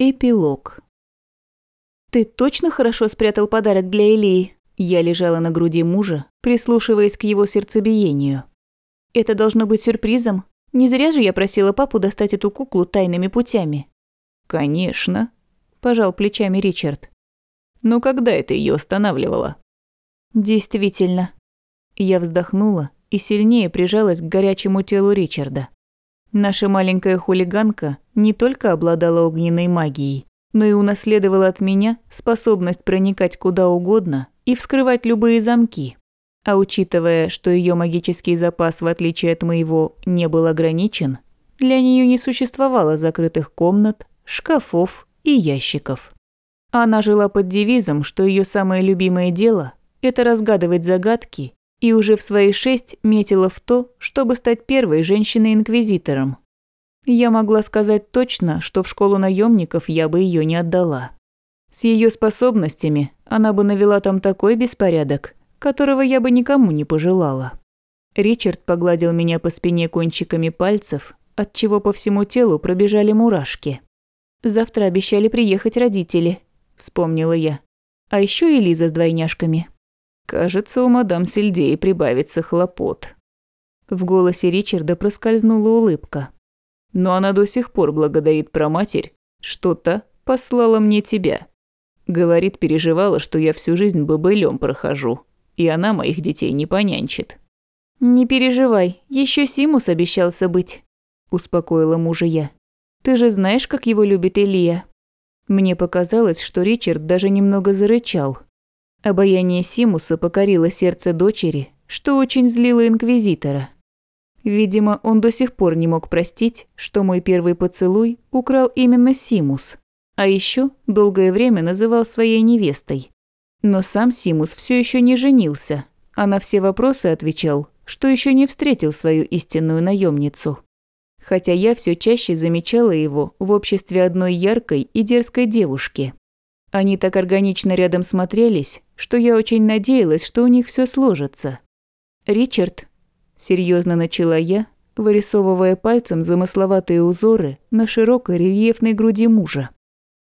Эпилог. «Ты точно хорошо спрятал подарок для Илии?» Я лежала на груди мужа, прислушиваясь к его сердцебиению. «Это должно быть сюрпризом. Не зря же я просила папу достать эту куклу тайными путями». «Конечно», – пожал плечами Ричард. «Но когда это ее останавливало?» «Действительно». Я вздохнула и сильнее прижалась к горячему телу Ричарда. Наша маленькая хулиганка не только обладала огненной магией, но и унаследовала от меня способность проникать куда угодно и вскрывать любые замки. А учитывая, что ее магический запас, в отличие от моего, не был ограничен, для нее не существовало закрытых комнат, шкафов и ящиков. Она жила под девизом, что ее самое любимое дело – это разгадывать загадки и уже в свои шесть метила в то, чтобы стать первой женщиной-инквизитором. Я могла сказать точно, что в школу наемников я бы ее не отдала. С ее способностями она бы навела там такой беспорядок, которого я бы никому не пожелала. Ричард погладил меня по спине кончиками пальцев, от чего по всему телу пробежали мурашки. «Завтра обещали приехать родители», – вспомнила я. «А еще и Лиза с двойняшками». Кажется, у мадам Сельдей прибавится хлопот. В голосе Ричарда проскользнула улыбка. Но она до сих пор благодарит проматерь, что-то послала мне тебя. Говорит, переживала, что я всю жизнь бобылем прохожу, и она моих детей не понянчит. «Не переживай, еще Симус обещался быть», – успокоила мужа я. «Ты же знаешь, как его любит Илья». Мне показалось, что Ричард даже немного зарычал – Обаяние Симуса покорило сердце дочери, что очень злило Инквизитора. Видимо, он до сих пор не мог простить, что мой первый поцелуй украл именно Симус, а еще долгое время называл своей невестой. Но сам Симус все еще не женился, а на все вопросы отвечал, что еще не встретил свою истинную наемницу. Хотя я все чаще замечала его в обществе одной яркой и дерзкой девушки. Они так органично рядом смотрелись, что я очень надеялась, что у них все сложится. «Ричард», – серьезно начала я, вырисовывая пальцем замысловатые узоры на широкой рельефной груди мужа.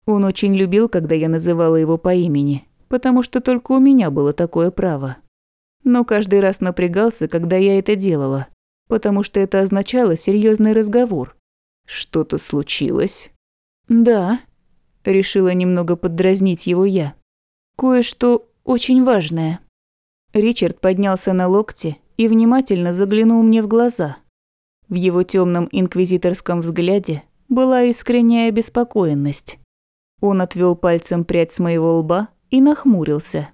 Он очень любил, когда я называла его по имени, потому что только у меня было такое право. Но каждый раз напрягался, когда я это делала, потому что это означало серьезный разговор. «Что-то случилось?» «Да», – решила немного поддразнить его я. «Кое-что очень важное». Ричард поднялся на локте и внимательно заглянул мне в глаза. В его темном инквизиторском взгляде была искренняя обеспокоенность. Он отвел пальцем прядь с моего лба и нахмурился.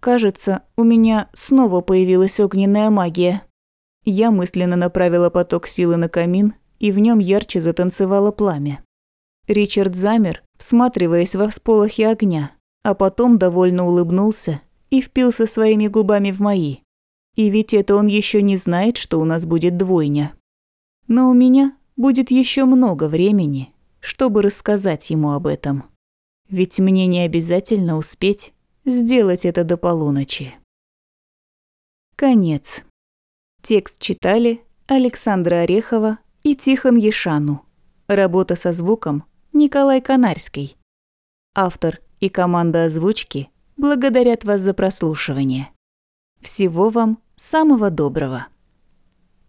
«Кажется, у меня снова появилась огненная магия». Я мысленно направила поток силы на камин, и в нем ярче затанцевало пламя. Ричард замер, всматриваясь во всполохи огня, а потом довольно улыбнулся и впился своими губами в мои. И ведь это он еще не знает, что у нас будет двойня. Но у меня будет еще много времени, чтобы рассказать ему об этом. Ведь мне не обязательно успеть сделать это до полуночи. Конец. Текст читали Александра Орехова и Тихон Ешану. Работа со звуком Николай Канарский. Автор и команда озвучки благодарят вас за прослушивание. Всего вам самого доброго.